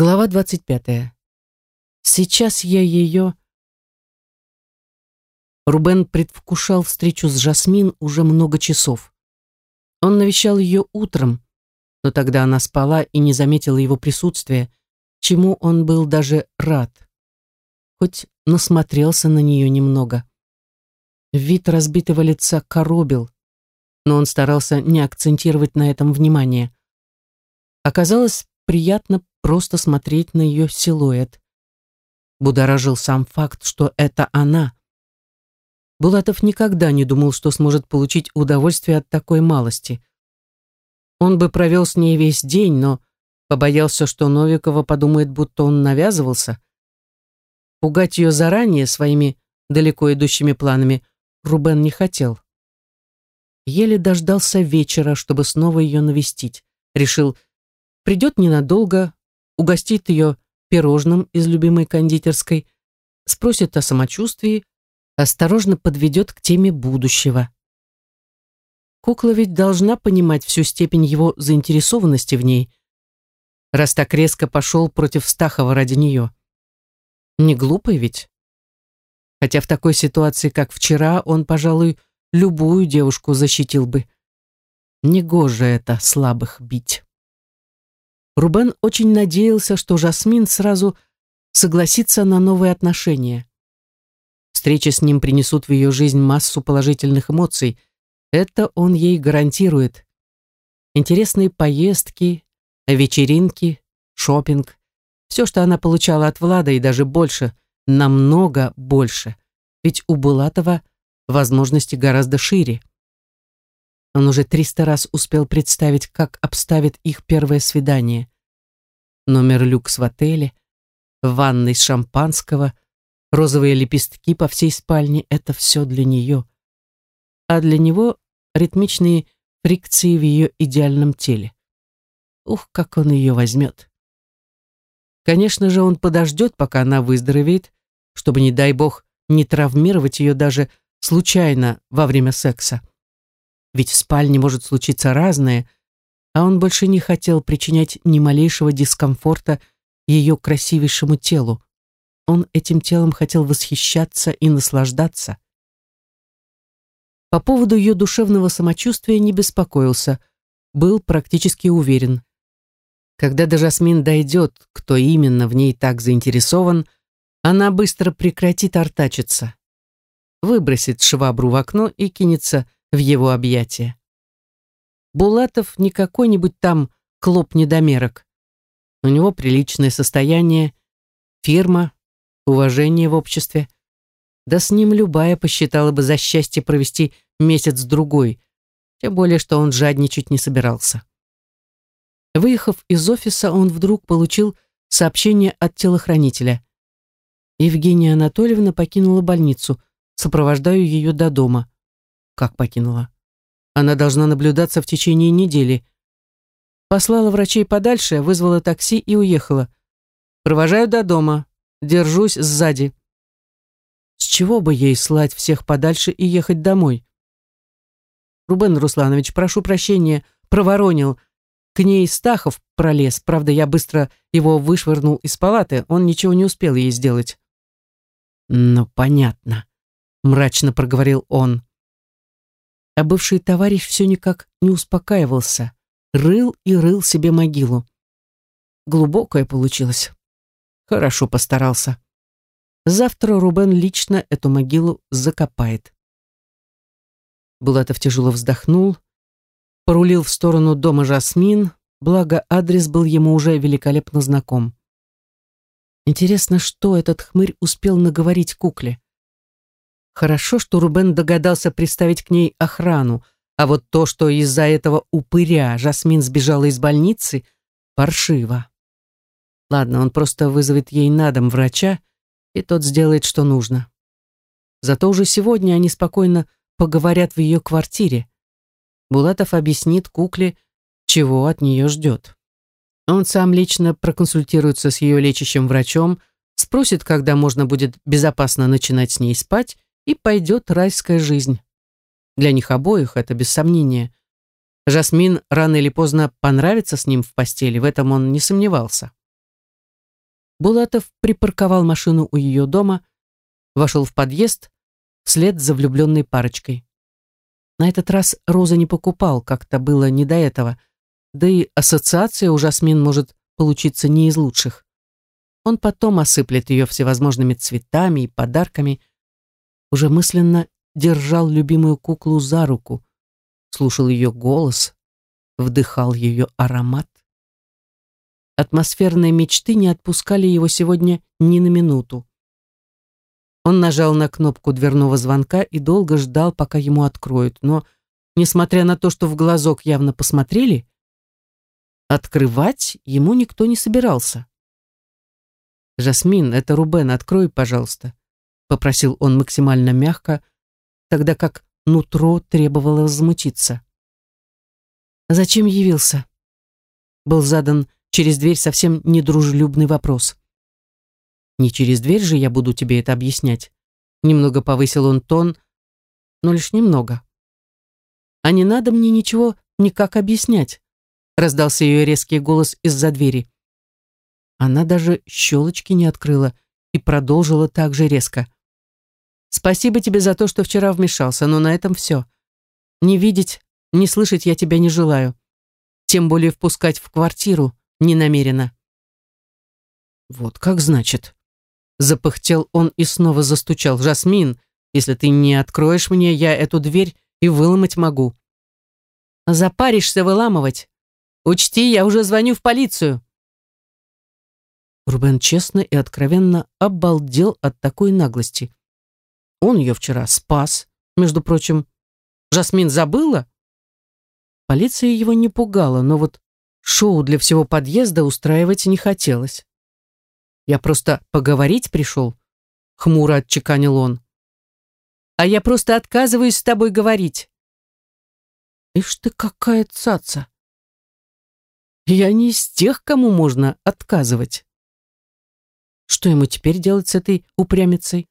Глава 25. Сейчас я ее... Рубен предвкушал встречу с Жасмин уже много часов. Он навещал ее утром, но тогда она спала и не заметила его присутствия, чему он был даже рад. Хоть насмотрелся на нее немного. Вид разбитого лица коробил, но он старался не акцентировать на этом внимание. Оказалось приятно просто смотреть на ее силуэт. Будоражил сам факт, что это она. Булатов никогда не думал, что сможет получить удовольствие от такой малости. Он бы провел с ней весь день, но побоялся, что Новикова подумает, будто он навязывался. Пугать ее заранее своими далеко идущими планами Рубен не хотел. Еле дождался вечера, чтобы снова ее навестить. Решил, придет ненадолго, угостит ее пирожным из любимой кондитерской, спросит о самочувствии, осторожно подведет к теме будущего. Кукла ведь должна понимать всю степень его заинтересованности в ней, раз так резко пошел против Стахова ради нее. Не глупый ведь? Хотя в такой ситуации, как вчера, он, пожалуй, любую девушку защитил бы. Негоже это слабых бить. Рубен очень надеялся, что Жасмин сразу согласится на новые отношения. Встречи с ним принесут в ее жизнь массу положительных эмоций. Это он ей гарантирует. Интересные поездки, вечеринки, шопинг. Все, что она получала от Влада, и даже больше, намного больше. Ведь у Булатова возможности гораздо шире. Он уже триста раз успел представить, как обставит их первое свидание. Номер люкс в отеле, ванной с шампанского, розовые лепестки по всей спальне — это все для нее. А для него ритмичные фрикции в ее идеальном теле. Ух, как он ее возьмет. Конечно же, он подождет, пока она выздоровеет, чтобы, не дай бог, не травмировать ее даже случайно во время секса. Ведь в спальне может случиться разное, а он больше не хотел причинять ни малейшего дискомфорта ее красивейшему телу. Он этим телом хотел восхищаться и наслаждаться. По поводу ее душевного самочувствия не беспокоился, был практически уверен. Когда до Жасмин дойдет, кто именно в ней так заинтересован, она быстро прекратит артачиться, выбросит швабру в окно и кинется в его объятия. Булатов не какой-нибудь там клоп-недомерок. У него приличное состояние, фирма, уважение в обществе. Да с ним любая посчитала бы за счастье провести месяц-другой, тем более, что он жадничать не собирался. Выехав из офиса, он вдруг получил сообщение от телохранителя. Евгения Анатольевна покинула больницу, сопровождаю ее до дома. Как покинула? Она должна наблюдаться в течение недели. Послала врачей подальше, вызвала такси и уехала. Провожаю до дома. Держусь сзади. С чего бы ей слать всех подальше и ехать домой? Рубен Русланович, прошу прощения, проворонил. К ней Стахов пролез, правда, я быстро его вышвырнул из палаты, он ничего не успел ей сделать. Ну, понятно, мрачно проговорил он а бывший товарищ все никак не успокаивался, рыл и рыл себе могилу. Глубокая получилась. Хорошо постарался. Завтра Рубен лично эту могилу закопает. Булатов тяжело вздохнул, порулил в сторону дома Жасмин, благо адрес был ему уже великолепно знаком. Интересно, что этот хмырь успел наговорить кукле. Хорошо, что Рубен догадался приставить к ней охрану, а вот то, что из-за этого упыря Жасмин сбежала из больницы, паршиво. Ладно, он просто вызовет ей на дом врача, и тот сделает, что нужно. Зато уже сегодня они спокойно поговорят в ее квартире. Булатов объяснит кукле, чего от нее ждет. Он сам лично проконсультируется с ее лечащим врачом, спросит, когда можно будет безопасно начинать с ней спать, и пойдет райская жизнь. Для них обоих это без сомнения. Жасмин рано или поздно понравится с ним в постели, в этом он не сомневался. Булатов припарковал машину у ее дома, вошел в подъезд вслед за влюбленной парочкой. На этот раз Роза не покупал, как-то было не до этого, да и ассоциация у Жасмин может получиться не из лучших. Он потом осыплет ее всевозможными цветами и подарками, уже мысленно держал любимую куклу за руку, слушал ее голос, вдыхал ее аромат. Атмосферные мечты не отпускали его сегодня ни на минуту. Он нажал на кнопку дверного звонка и долго ждал, пока ему откроют, но, несмотря на то, что в глазок явно посмотрели, открывать ему никто не собирался. «Жасмин, это Рубен, открой, пожалуйста», — попросил он максимально мягко, тогда как нутро требовало возмутиться. «Зачем явился?» Был задан через дверь совсем недружелюбный вопрос. «Не через дверь же я буду тебе это объяснять». Немного повысил он тон, но лишь немного. «А не надо мне ничего никак объяснять», раздался ее резкий голос из-за двери. Она даже щелочки не открыла и продолжила так же резко. «Спасибо тебе за то, что вчера вмешался, но на этом все. Не видеть, не слышать я тебя не желаю. Тем более впускать в квартиру не намерена». «Вот как значит?» Запыхтел он и снова застучал. «Жасмин, если ты не откроешь мне, я эту дверь и выломать могу». «Запаришься выламывать. Учти, я уже звоню в полицию». Рубен честно и откровенно обалдел от такой наглости. Он ее вчера спас, между прочим. Жасмин забыла? Полиция его не пугала, но вот шоу для всего подъезда устраивать не хотелось. Я просто поговорить пришел, хмуро отчеканил он. А я просто отказываюсь с тобой говорить. Ишь ты какая цаца. Я не из тех, кому можно отказывать. Что ему теперь делать с этой упрямицей?